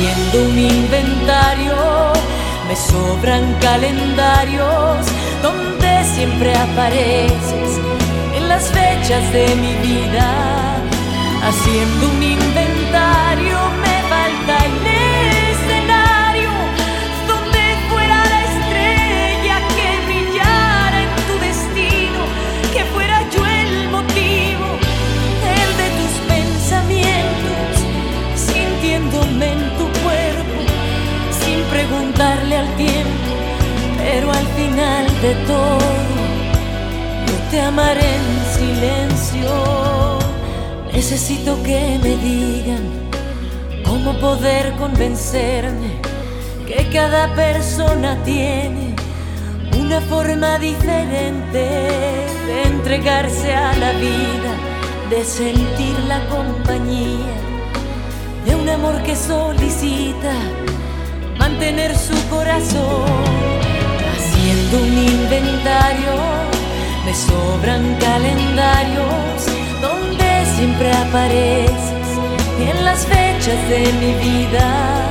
haciendo un inventario. Me sobran calendarios donde siempre apareces en las fechas de mi vida. Haciendo un inventario de todo, yo te amaré en silencio. Necesito que me digan cómo poder convencerme que cada persona tiene una forma diferente de entregarse a la vida, de sentir la compañía de un amor que solicita mantener su corazón. Inventario, me sobran calendarios donde siempre apareces en las fechas de mi vida.